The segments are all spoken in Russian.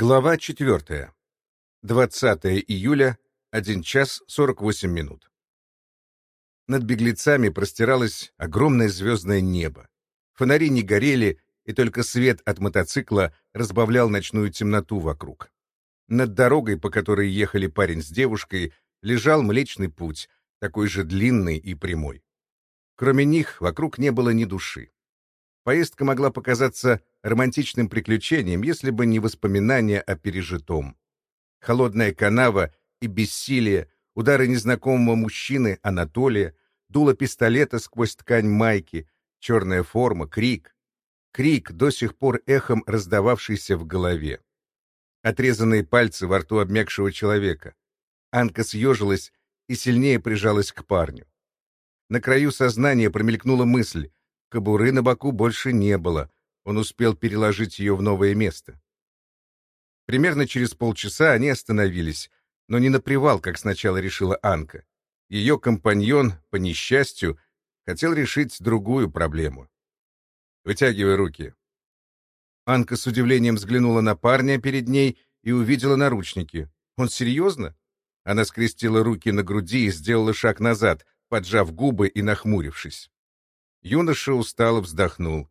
Глава 4. 20 июля, 1 час 48 минут. Над беглецами простиралось огромное звездное небо. Фонари не горели, и только свет от мотоцикла разбавлял ночную темноту вокруг. Над дорогой, по которой ехали парень с девушкой, лежал Млечный Путь, такой же длинный и прямой. Кроме них, вокруг не было ни души. Поездка могла показаться романтичным приключением, если бы не воспоминания о пережитом. Холодная канава и бессилие, удары незнакомого мужчины Анатолия, дуло пистолета сквозь ткань майки, черная форма, крик. Крик, до сих пор эхом раздававшийся в голове. Отрезанные пальцы во рту обмякшего человека. Анка съежилась и сильнее прижалась к парню. На краю сознания промелькнула мысль. Кобуры на боку больше не было. Он успел переложить ее в новое место. Примерно через полчаса они остановились, но не на привал, как сначала решила Анка. Ее компаньон, по несчастью, хотел решить другую проблему. «Вытягивай руки». Анка с удивлением взглянула на парня перед ней и увидела наручники. «Он серьезно?» Она скрестила руки на груди и сделала шаг назад, поджав губы и нахмурившись. Юноша устало вздохнул.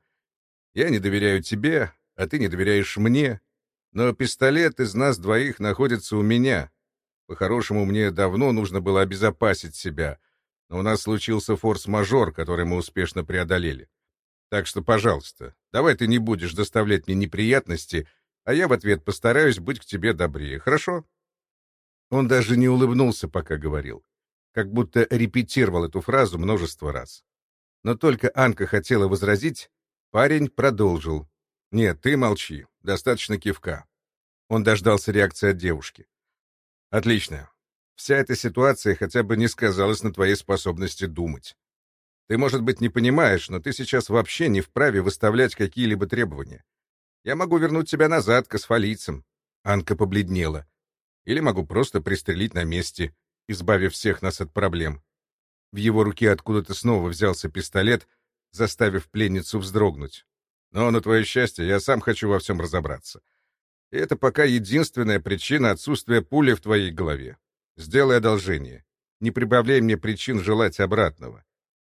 «Я не доверяю тебе, а ты не доверяешь мне. Но пистолет из нас двоих находится у меня. По-хорошему, мне давно нужно было обезопасить себя, но у нас случился форс-мажор, который мы успешно преодолели. Так что, пожалуйста, давай ты не будешь доставлять мне неприятности, а я в ответ постараюсь быть к тебе добрее, хорошо?» Он даже не улыбнулся, пока говорил, как будто репетировал эту фразу множество раз. Но только Анка хотела возразить, парень продолжил. «Нет, ты молчи. Достаточно кивка». Он дождался реакции от девушки. «Отлично. Вся эта ситуация хотя бы не сказалась на твоей способности думать. Ты, может быть, не понимаешь, но ты сейчас вообще не вправе выставлять какие-либо требования. Я могу вернуть тебя назад к асфалийцам». Анка побледнела. «Или могу просто пристрелить на месте, избавив всех нас от проблем. В его руке откуда-то снова взялся пистолет, заставив пленницу вздрогнуть. Но, на твое счастье, я сам хочу во всем разобраться. И это пока единственная причина отсутствия пули в твоей голове. Сделай одолжение. Не прибавляй мне причин желать обратного.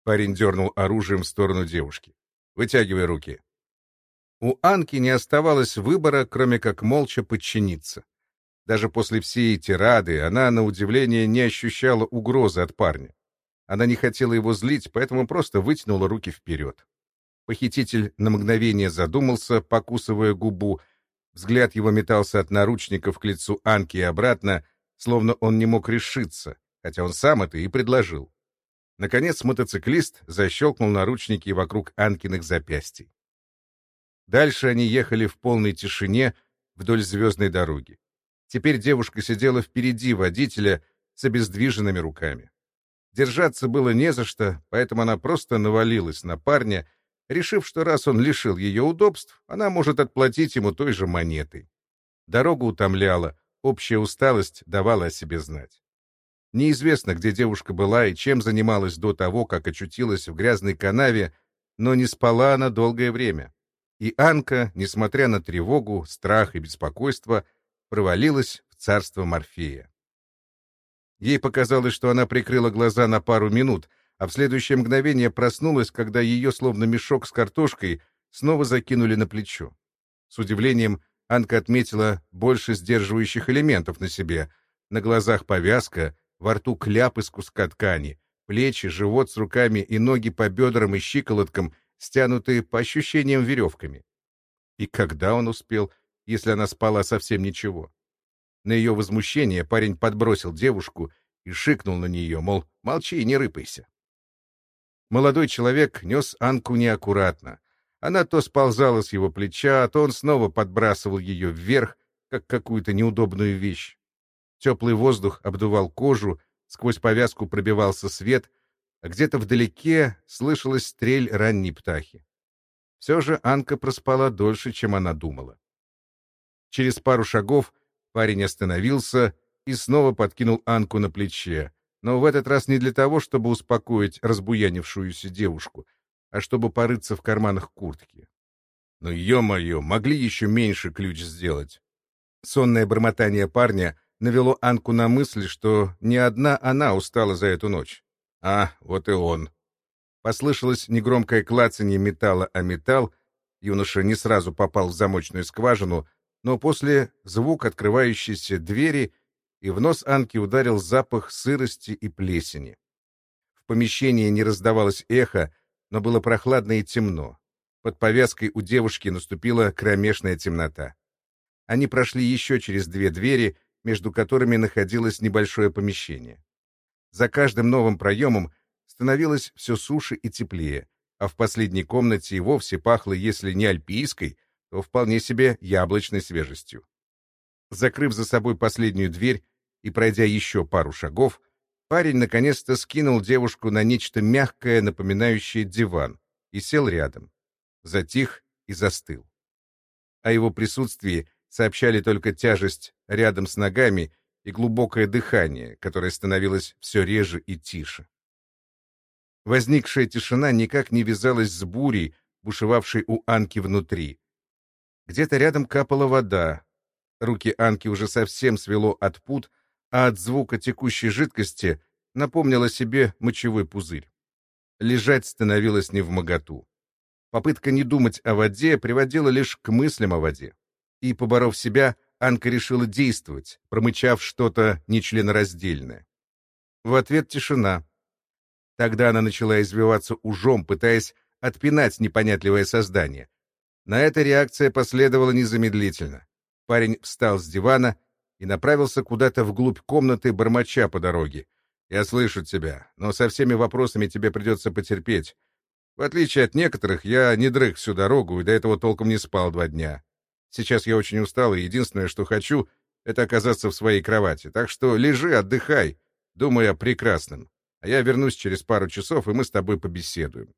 Парень дернул оружием в сторону девушки. Вытягивай руки. У Анки не оставалось выбора, кроме как молча подчиниться. Даже после всей тирады она, на удивление, не ощущала угрозы от парня. Она не хотела его злить, поэтому просто вытянула руки вперед. Похититель на мгновение задумался, покусывая губу. Взгляд его метался от наручников к лицу Анки и обратно, словно он не мог решиться, хотя он сам это и предложил. Наконец мотоциклист защелкнул наручники вокруг Анкиных запястий. Дальше они ехали в полной тишине вдоль звездной дороги. Теперь девушка сидела впереди водителя с обездвиженными руками. Держаться было не за что, поэтому она просто навалилась на парня, решив, что раз он лишил ее удобств, она может отплатить ему той же монетой. Дорога утомляла, общая усталость давала о себе знать. Неизвестно, где девушка была и чем занималась до того, как очутилась в грязной канаве, но не спала она долгое время. И Анка, несмотря на тревогу, страх и беспокойство, провалилась в царство Морфея. Ей показалось, что она прикрыла глаза на пару минут, а в следующее мгновение проснулась, когда ее, словно мешок с картошкой, снова закинули на плечо. С удивлением Анка отметила больше сдерживающих элементов на себе. На глазах повязка, во рту кляп из куска ткани, плечи, живот с руками и ноги по бедрам и щиколоткам, стянутые по ощущениям веревками. И когда он успел, если она спала совсем ничего? На ее возмущение парень подбросил девушку и шикнул на нее, мол, молчи и не рыпайся. Молодой человек нес Анку неаккуратно. Она то сползала с его плеча, то он снова подбрасывал ее вверх, как какую-то неудобную вещь. Теплый воздух обдувал кожу, сквозь повязку пробивался свет, а где-то вдалеке слышалась стрель ранней птахи. Все же Анка проспала дольше, чем она думала. Через пару шагов Парень остановился и снова подкинул Анку на плече, но в этот раз не для того, чтобы успокоить разбуянившуюся девушку, а чтобы порыться в карманах куртки. Ну, ё-моё, могли еще меньше ключ сделать. Сонное бормотание парня навело Анку на мысль, что не одна она устала за эту ночь. А, вот и он. Послышалось негромкое клацанье металла о металл, юноша не сразу попал в замочную скважину, но после звук открывающейся двери и в нос Анки ударил запах сырости и плесени. В помещении не раздавалось эхо, но было прохладно и темно. Под повязкой у девушки наступила кромешная темнота. Они прошли еще через две двери, между которыми находилось небольшое помещение. За каждым новым проемом становилось все суше и теплее, а в последней комнате и вовсе пахло, если не альпийской, то вполне себе яблочной свежестью. Закрыв за собой последнюю дверь и пройдя еще пару шагов, парень наконец-то скинул девушку на нечто мягкое, напоминающее диван, и сел рядом. Затих и застыл. О его присутствии сообщали только тяжесть рядом с ногами и глубокое дыхание, которое становилось все реже и тише. Возникшая тишина никак не вязалась с бурей, бушевавшей у Анки внутри. Где-то рядом капала вода. Руки Анки уже совсем свело от пут, а от звука текущей жидкости напомнила себе мочевой пузырь. Лежать становилось невмоготу. Попытка не думать о воде приводила лишь к мыслям о воде. И, поборов себя, Анка решила действовать, промычав что-то нечленораздельное. В ответ тишина. Тогда она начала извиваться ужом, пытаясь отпинать непонятливое создание. На это реакция последовала незамедлительно. Парень встал с дивана и направился куда-то вглубь комнаты, бормоча по дороге. «Я слышу тебя, но со всеми вопросами тебе придется потерпеть. В отличие от некоторых, я не дрых всю дорогу и до этого толком не спал два дня. Сейчас я очень устал, и единственное, что хочу, это оказаться в своей кровати. Так что лежи, отдыхай, думай о прекрасном. А я вернусь через пару часов, и мы с тобой побеседуем».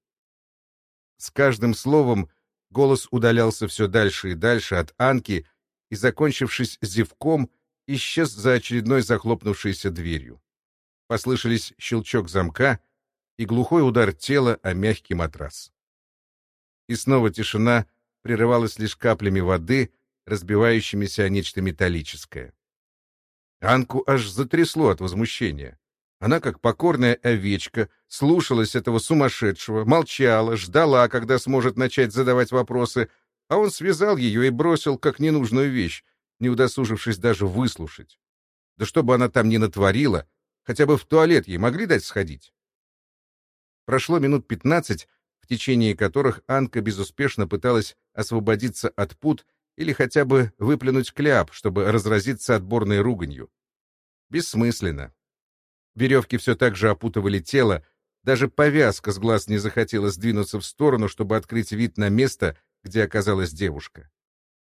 С каждым словом голос удалялся все дальше и дальше от Анки и, закончившись зевком, исчез за очередной захлопнувшейся дверью. Послышались щелчок замка и глухой удар тела о мягкий матрас. И снова тишина прерывалась лишь каплями воды, разбивающимися о нечто металлическое. Анку аж затрясло от возмущения. Она, как покорная овечка, слушалась этого сумасшедшего, молчала, ждала, когда сможет начать задавать вопросы, а он связал ее и бросил как ненужную вещь, не удосужившись даже выслушать. Да что бы она там ни натворила, хотя бы в туалет ей могли дать сходить. Прошло минут пятнадцать, в течение которых Анка безуспешно пыталась освободиться от пут или хотя бы выплюнуть кляп, чтобы разразиться отборной руганью. Бессмысленно. Веревки все так же опутывали тело, даже повязка с глаз не захотела сдвинуться в сторону, чтобы открыть вид на место, где оказалась девушка.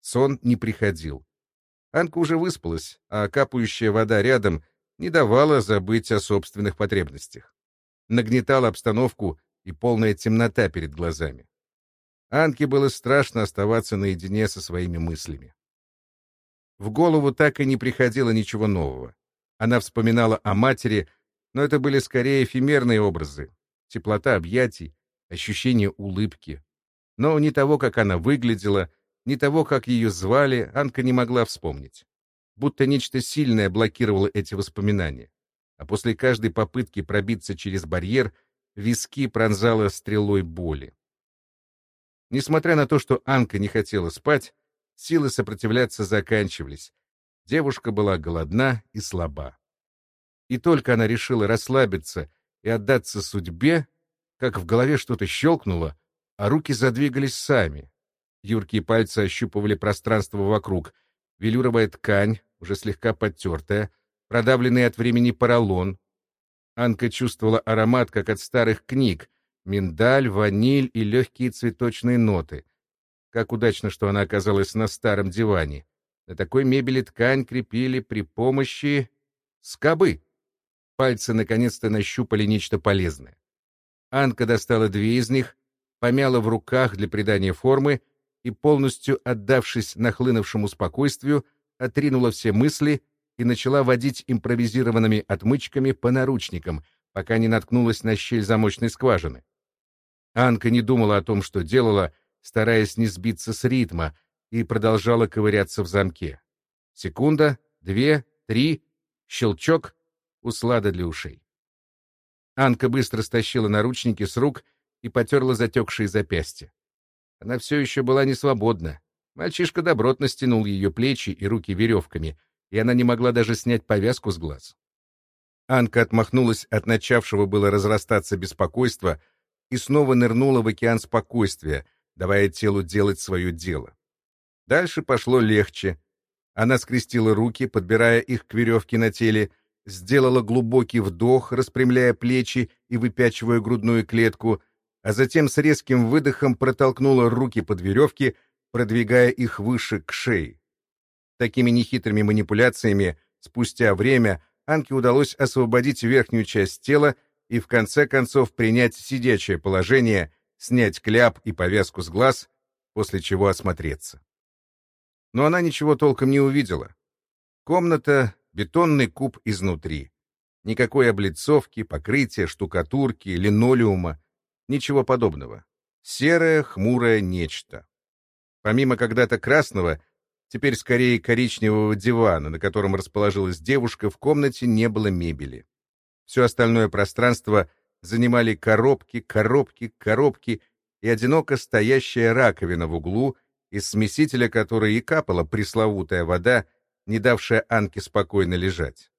Сон не приходил. Анка уже выспалась, а капающая вода рядом не давала забыть о собственных потребностях. Нагнетала обстановку и полная темнота перед глазами. Анке было страшно оставаться наедине со своими мыслями. В голову так и не приходило ничего нового. Она вспоминала о матери, но это были скорее эфемерные образы. Теплота объятий, ощущение улыбки. Но ни того, как она выглядела, ни того, как ее звали, Анка не могла вспомнить. Будто нечто сильное блокировало эти воспоминания. А после каждой попытки пробиться через барьер виски пронзала стрелой боли. Несмотря на то, что Анка не хотела спать, силы сопротивляться заканчивались, Девушка была голодна и слаба. И только она решила расслабиться и отдаться судьбе, как в голове что-то щелкнуло, а руки задвигались сами. Юркие пальцы ощупывали пространство вокруг. Велюровая ткань, уже слегка подтертая, продавленный от времени поролон. Анка чувствовала аромат, как от старых книг, миндаль, ваниль и легкие цветочные ноты. Как удачно, что она оказалась на старом диване. На такой мебели ткань крепили при помощи скобы. Пальцы наконец-то нащупали нечто полезное. Анка достала две из них, помяла в руках для придания формы и, полностью отдавшись нахлынувшему спокойствию, отринула все мысли и начала водить импровизированными отмычками по наручникам, пока не наткнулась на щель замочной скважины. Анка не думала о том, что делала, стараясь не сбиться с ритма, и продолжала ковыряться в замке. Секунда, две, три, щелчок, услада для ушей. Анка быстро стащила наручники с рук и потерла затекшие запястья. Она все еще была не свободна. Мальчишка добротно стянул ее плечи и руки веревками, и она не могла даже снять повязку с глаз. Анка отмахнулась от начавшего было разрастаться беспокойства и снова нырнула в океан спокойствия, давая телу делать свое дело. Дальше пошло легче. Она скрестила руки, подбирая их к веревке на теле, сделала глубокий вдох, распрямляя плечи и выпячивая грудную клетку, а затем с резким выдохом протолкнула руки под веревки, продвигая их выше к шее. Такими нехитрыми манипуляциями спустя время Анке удалось освободить верхнюю часть тела и в конце концов принять сидячее положение, снять кляп и повязку с глаз, после чего осмотреться. Но она ничего толком не увидела. Комната — бетонный куб изнутри. Никакой облицовки, покрытия, штукатурки, линолеума, ничего подобного. Серое, хмурое нечто. Помимо когда-то красного, теперь скорее коричневого дивана, на котором расположилась девушка, в комнате не было мебели. Все остальное пространство занимали коробки, коробки, коробки и одиноко стоящая раковина в углу, из смесителя которой и капала пресловутая вода, не давшая Анке спокойно лежать.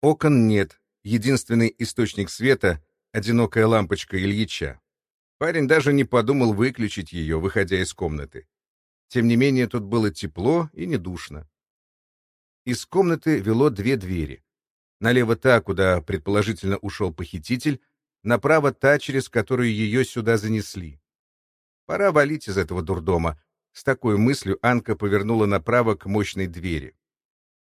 Окон нет, единственный источник света — одинокая лампочка Ильича. Парень даже не подумал выключить ее, выходя из комнаты. Тем не менее, тут было тепло и не душно. Из комнаты вело две двери. Налево та, куда предположительно ушел похититель, направо та, через которую ее сюда занесли. Пора валить из этого дурдома. С такой мыслью Анка повернула направо к мощной двери.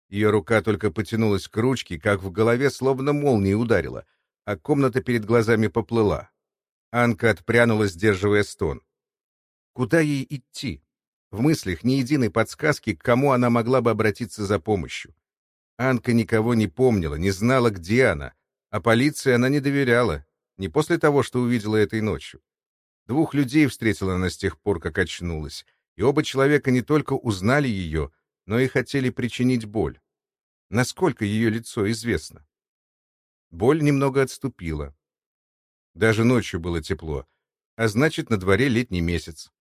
Ее рука только потянулась к ручке, как в голове словно молнией ударила, а комната перед глазами поплыла. Анка отпрянула, сдерживая стон. Куда ей идти? В мыслях ни единой подсказки, к кому она могла бы обратиться за помощью. Анка никого не помнила, не знала, где она, а полиции она не доверяла, не после того, что увидела этой ночью. Двух людей встретила она с тех пор, как очнулась, и оба человека не только узнали ее, но и хотели причинить боль. Насколько ее лицо известно? Боль немного отступила. Даже ночью было тепло, а значит, на дворе летний месяц.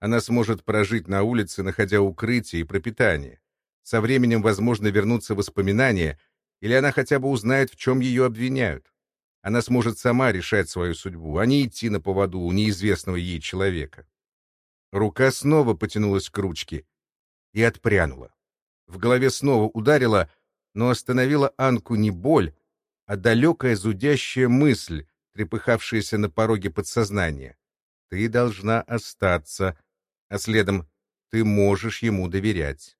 Она сможет прожить на улице, находя укрытие и пропитание. Со временем, возможно, вернутся воспоминания, или она хотя бы узнает, в чем ее обвиняют. Она сможет сама решать свою судьбу, а не идти на поводу у неизвестного ей человека. Рука снова потянулась к ручке и отпрянула. В голове снова ударила, но остановила Анку не боль, а далекая зудящая мысль, трепыхавшаяся на пороге подсознания. «Ты должна остаться», а следом «ты можешь ему доверять».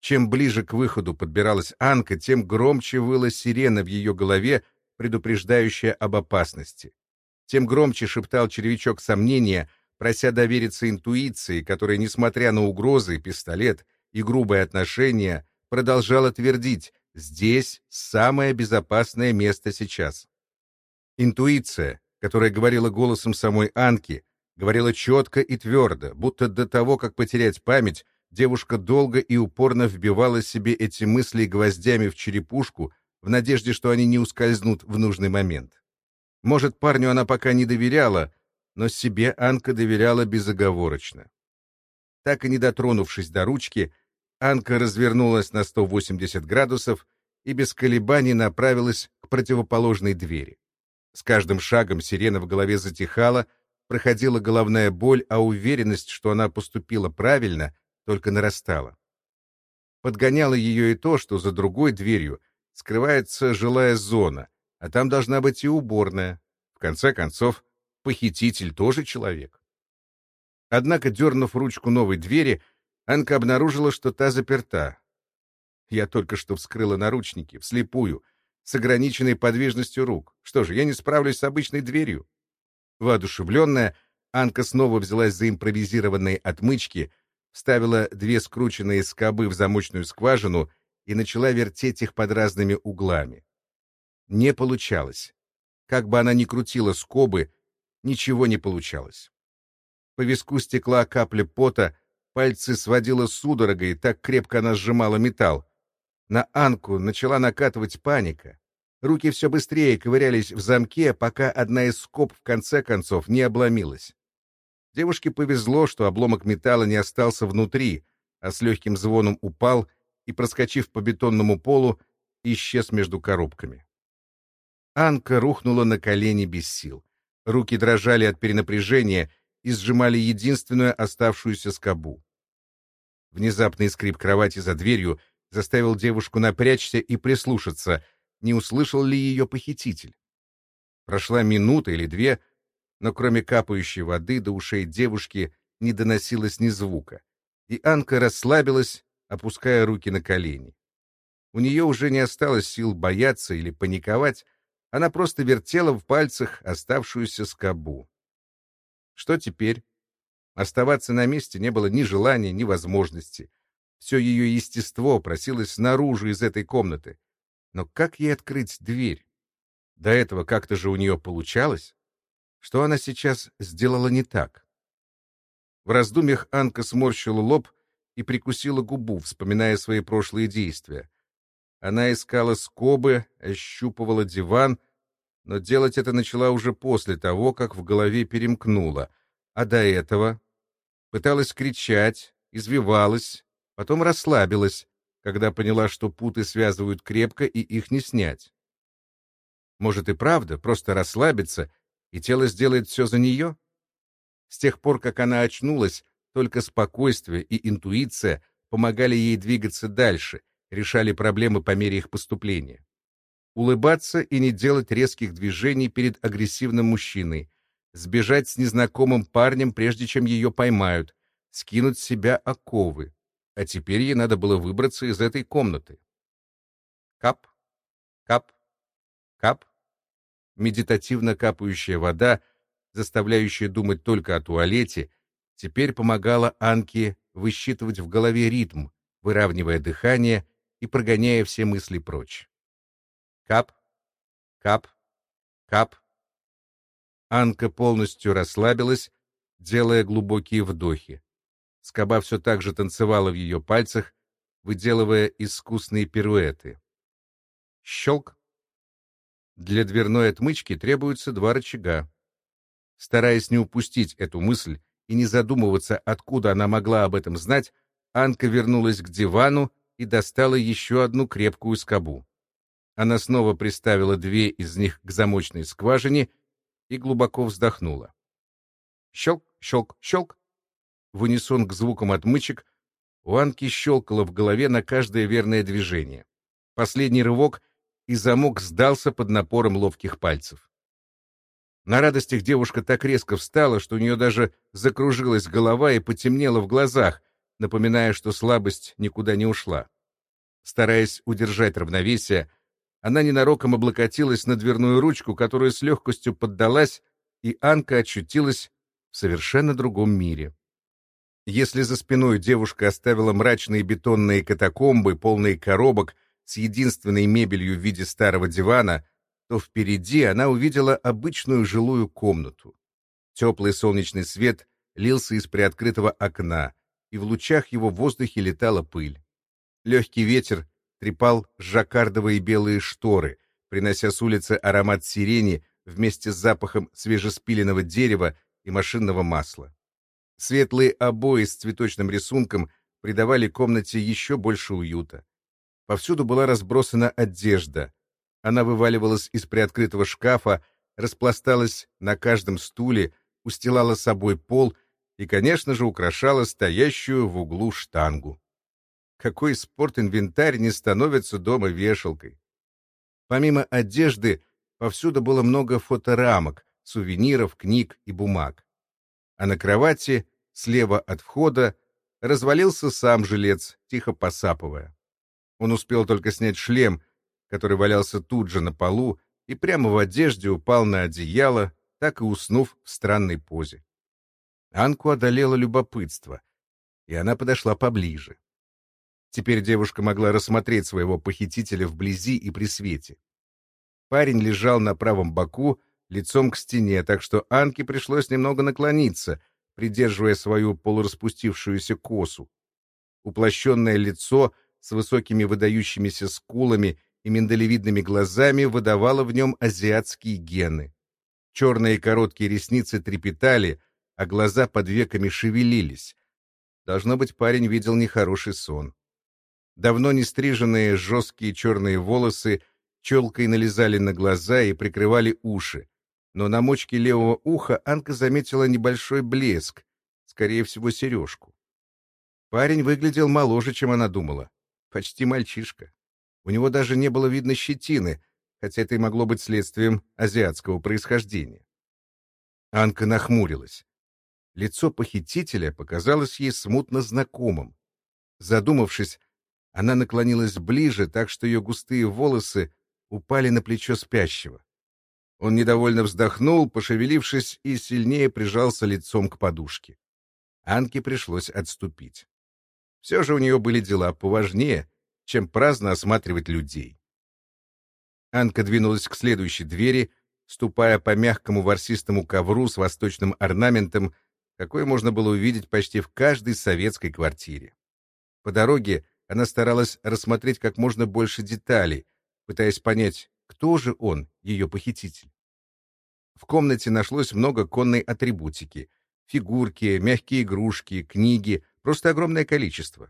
Чем ближе к выходу подбиралась Анка, тем громче выла сирена в ее голове, предупреждающая об опасности. Тем громче шептал червячок сомнения, прося довериться интуиции, которая, несмотря на угрозы, пистолет и грубые отношения, продолжала твердить «здесь самое безопасное место сейчас». Интуиция, которая говорила голосом самой Анки, Говорила четко и твердо, будто до того, как потерять память, девушка долго и упорно вбивала себе эти мысли гвоздями в черепушку в надежде, что они не ускользнут в нужный момент. Может, парню она пока не доверяла, но себе Анка доверяла безоговорочно. Так и не дотронувшись до ручки, Анка развернулась на 180 градусов и без колебаний направилась к противоположной двери. С каждым шагом сирена в голове затихала, проходила головная боль, а уверенность, что она поступила правильно, только нарастала. Подгоняло ее и то, что за другой дверью скрывается жилая зона, а там должна быть и уборная. В конце концов, похититель тоже человек. Однако, дернув ручку новой двери, Анка обнаружила, что та заперта. Я только что вскрыла наручники, вслепую, с ограниченной подвижностью рук. Что же, я не справлюсь с обычной дверью? Воодушевленная, Анка снова взялась за импровизированные отмычки, вставила две скрученные скобы в замочную скважину и начала вертеть их под разными углами. Не получалось. Как бы она ни крутила скобы, ничего не получалось. По виску стекла капля пота, Пальцы сводила судорогой, так крепко она сжимала металл. На Анку начала накатывать паника. Руки все быстрее ковырялись в замке, пока одна из скоб в конце концов не обломилась. Девушке повезло, что обломок металла не остался внутри, а с легким звоном упал и, проскочив по бетонному полу, исчез между коробками. Анка рухнула на колени без сил. Руки дрожали от перенапряжения и сжимали единственную оставшуюся скобу. Внезапный скрип кровати за дверью заставил девушку напрячься и прислушаться, не услышал ли ее похититель. Прошла минута или две, но кроме капающей воды до ушей девушки не доносилось ни звука, и Анка расслабилась, опуская руки на колени. У нее уже не осталось сил бояться или паниковать, она просто вертела в пальцах оставшуюся скобу. Что теперь? Оставаться на месте не было ни желания, ни возможности. Все ее естество просилось наружу из этой комнаты. Но как ей открыть дверь? До этого как-то же у нее получалось. Что она сейчас сделала не так? В раздумьях Анка сморщила лоб и прикусила губу, вспоминая свои прошлые действия. Она искала скобы, ощупывала диван, но делать это начала уже после того, как в голове перемкнула. А до этого пыталась кричать, извивалась, потом расслабилась, когда поняла, что путы связывают крепко и их не снять. Может и правда, просто расслабиться, и тело сделает все за нее? С тех пор, как она очнулась, только спокойствие и интуиция помогали ей двигаться дальше — решали проблемы по мере их поступления. Улыбаться и не делать резких движений перед агрессивным мужчиной, сбежать с незнакомым парнем, прежде чем ее поймают, скинуть с себя оковы. А теперь ей надо было выбраться из этой комнаты. Кап, кап, кап. Медитативно капающая вода, заставляющая думать только о туалете, теперь помогала Анке высчитывать в голове ритм, выравнивая дыхание и прогоняя все мысли прочь. Кап, кап, кап. Анка полностью расслабилась, делая глубокие вдохи. Скоба все так же танцевала в ее пальцах, выделывая искусные пируэты. Щелк. Для дверной отмычки требуется два рычага. Стараясь не упустить эту мысль и не задумываться, откуда она могла об этом знать, Анка вернулась к дивану и достала еще одну крепкую скобу. Она снова приставила две из них к замочной скважине и глубоко вздохнула. Щелк, щелк, щелк. В унисон к звукам отмычек у Анки щелкало в голове на каждое верное движение. Последний рывок, и замок сдался под напором ловких пальцев. На радостях девушка так резко встала, что у нее даже закружилась голова и потемнело в глазах, напоминая, что слабость никуда не ушла. Стараясь удержать равновесие, она ненароком облокотилась на дверную ручку, которая с легкостью поддалась, и Анка очутилась в совершенно другом мире. Если за спиной девушка оставила мрачные бетонные катакомбы, полные коробок, с единственной мебелью в виде старого дивана, то впереди она увидела обычную жилую комнату. Теплый солнечный свет лился из приоткрытого окна, и в лучах его в воздухе летала пыль. Легкий ветер трепал жаккардовые белые шторы, принося с улицы аромат сирени вместе с запахом свежеспиленного дерева и машинного масла. Светлые обои с цветочным рисунком придавали комнате еще больше уюта. Повсюду была разбросана одежда. Она вываливалась из приоткрытого шкафа, распласталась на каждом стуле, устилала собой пол и, конечно же, украшала стоящую в углу штангу. Какой спортинвентарь не становится дома вешалкой? Помимо одежды, повсюду было много фоторамок, сувениров, книг и бумаг. А на кровати, слева от входа, развалился сам жилец, тихо посапывая. Он успел только снять шлем, который валялся тут же на полу, и прямо в одежде упал на одеяло, так и уснув в странной позе. Анку одолело любопытство, и она подошла поближе. Теперь девушка могла рассмотреть своего похитителя вблизи и при свете. Парень лежал на правом боку, лицом к стене, так что Анке пришлось немного наклониться, придерживая свою полураспустившуюся косу. Уплощенное лицо с высокими выдающимися скулами и миндалевидными глазами выдавало в нем азиатские гены. Черные короткие ресницы трепетали, а глаза под веками шевелились. Должно быть, парень видел нехороший сон. Давно не стриженные жесткие черные волосы челкой налезали на глаза и прикрывали уши, но на мочке левого уха Анка заметила небольшой блеск, скорее всего, сережку. Парень выглядел моложе, чем она думала. Почти мальчишка. У него даже не было видно щетины, хотя это и могло быть следствием азиатского происхождения. Анка нахмурилась. Лицо похитителя показалось ей смутно знакомым. Задумавшись, она наклонилась ближе, так что ее густые волосы упали на плечо спящего. Он недовольно вздохнул, пошевелившись, и сильнее прижался лицом к подушке. Анке пришлось отступить. Все же у нее были дела поважнее, чем праздно осматривать людей. Анка двинулась к следующей двери, ступая по мягкому ворсистому ковру с восточным орнаментом, какой можно было увидеть почти в каждой советской квартире. По дороге она старалась рассмотреть как можно больше деталей, пытаясь понять, кто же он, ее похититель. В комнате нашлось много конной атрибутики. Фигурки, мягкие игрушки, книги, просто огромное количество.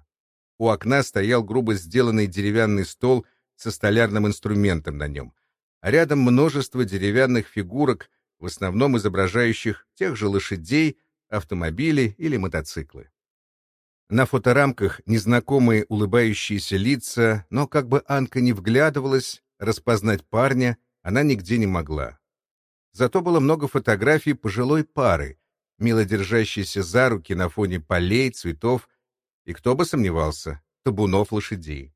У окна стоял грубо сделанный деревянный стол со столярным инструментом на нем, а рядом множество деревянных фигурок, в основном изображающих тех же лошадей, автомобили или мотоциклы. На фоторамках незнакомые улыбающиеся лица, но как бы Анка не вглядывалась, распознать парня она нигде не могла. Зато было много фотографий пожилой пары, мило держащейся за руки на фоне полей, цветов и, кто бы сомневался, табунов лошадей.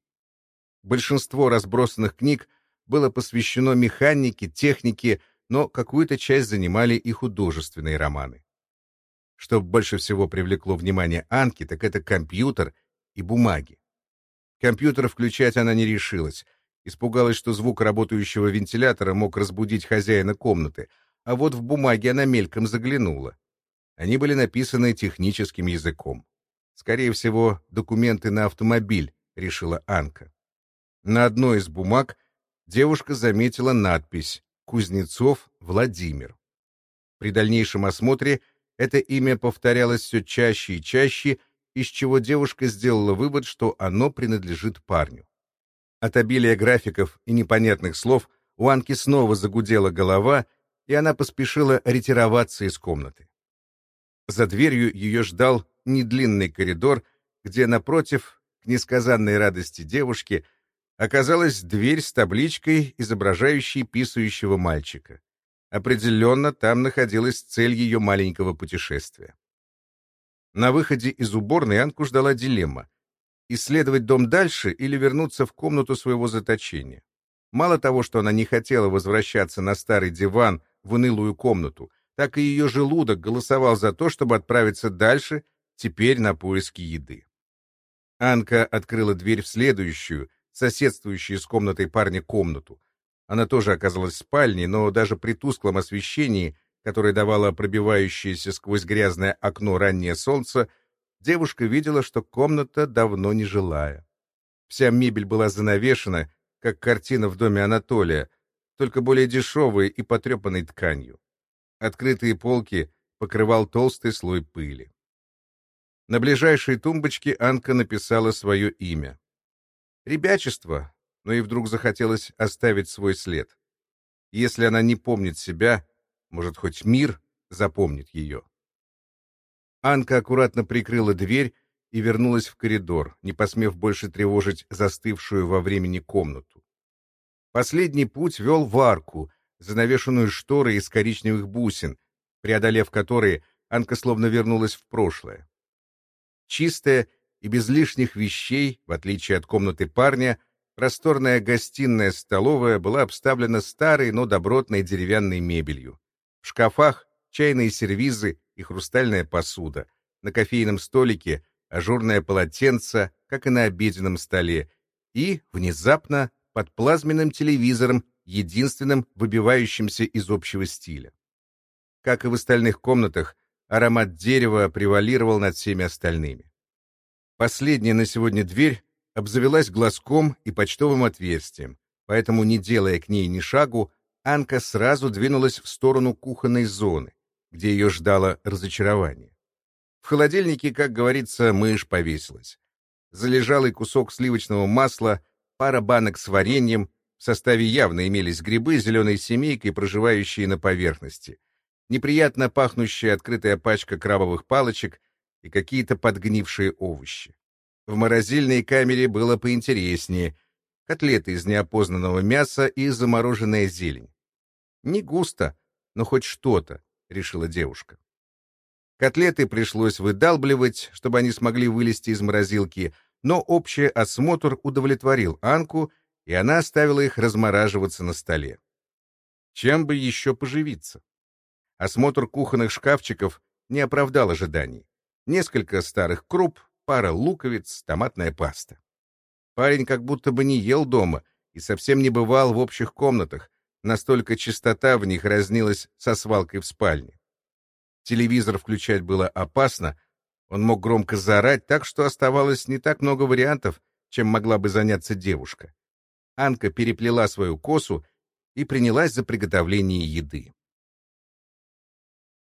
Большинство разбросанных книг было посвящено механике, технике, но какую-то часть занимали и художественные романы. Что больше всего привлекло внимание Анки, так это компьютер и бумаги. Компьютер включать она не решилась. Испугалась, что звук работающего вентилятора мог разбудить хозяина комнаты, а вот в бумаге она мельком заглянула. Они были написаны техническим языком. Скорее всего, документы на автомобиль, решила Анка. На одной из бумаг девушка заметила надпись «Кузнецов Владимир». При дальнейшем осмотре это имя повторялось все чаще и чаще, из чего девушка сделала вывод, что оно принадлежит парню. От обилия графиков и непонятных слов у Анки снова загудела голова, и она поспешила ретироваться из комнаты. За дверью ее ждал недлинный коридор, где напротив, к несказанной радости девушки, оказалась дверь с табличкой, изображающей писающего мальчика. Определенно, там находилась цель ее маленького путешествия. На выходе из уборной Анку ждала дилемма — исследовать дом дальше или вернуться в комнату своего заточения. Мало того, что она не хотела возвращаться на старый диван в унылую комнату, так и ее желудок голосовал за то, чтобы отправиться дальше, теперь на поиски еды. Анка открыла дверь в следующую, соседствующую с комнатой парня комнату, она тоже оказалась в спальне, но даже при тусклом освещении, которое давало пробивающееся сквозь грязное окно раннее солнце, девушка видела, что комната давно не жилая. Вся мебель была занавешена, как картина в доме Анатолия, только более дешевой и потрепанной тканью. Открытые полки покрывал толстый слой пыли. На ближайшей тумбочке Анка написала свое имя. Ребячество, но и вдруг захотелось оставить свой след. Если она не помнит себя, может, хоть мир запомнит ее. Анка аккуратно прикрыла дверь и вернулась в коридор, не посмев больше тревожить застывшую во времени комнату. Последний путь вел в арку, занавешенную шторой из коричневых бусин, преодолев которые, Анка словно вернулась в прошлое. Чистая и без лишних вещей, в отличие от комнаты парня, Просторная гостиная столовая была обставлена старой, но добротной деревянной мебелью. В шкафах чайные сервизы и хрустальная посуда. На кофейном столике ажурное полотенце, как и на обеденном столе. И, внезапно, под плазменным телевизором, единственным выбивающимся из общего стиля. Как и в остальных комнатах, аромат дерева превалировал над всеми остальными. Последняя на сегодня дверь обзавелась глазком и почтовым отверстием, поэтому, не делая к ней ни шагу, Анка сразу двинулась в сторону кухонной зоны, где ее ждало разочарование. В холодильнике, как говорится, мышь повесилась. Залежалый кусок сливочного масла, пара банок с вареньем, в составе явно имелись грибы зеленой семейкой, проживающие на поверхности, неприятно пахнущая открытая пачка крабовых палочек и какие-то подгнившие овощи. В морозильной камере было поинтереснее. Котлеты из неопознанного мяса и замороженная зелень. Не густо, но хоть что-то, решила девушка. Котлеты пришлось выдалбливать, чтобы они смогли вылезти из морозилки, но общий осмотр удовлетворил Анку, и она оставила их размораживаться на столе. Чем бы еще поживиться? Осмотр кухонных шкафчиков не оправдал ожиданий. Несколько старых круп, пара луковиц, томатная паста. Парень как будто бы не ел дома и совсем не бывал в общих комнатах, настолько чистота в них разнилась со свалкой в спальне. Телевизор включать было опасно, он мог громко заорать, так что оставалось не так много вариантов, чем могла бы заняться девушка. Анка переплела свою косу и принялась за приготовление еды.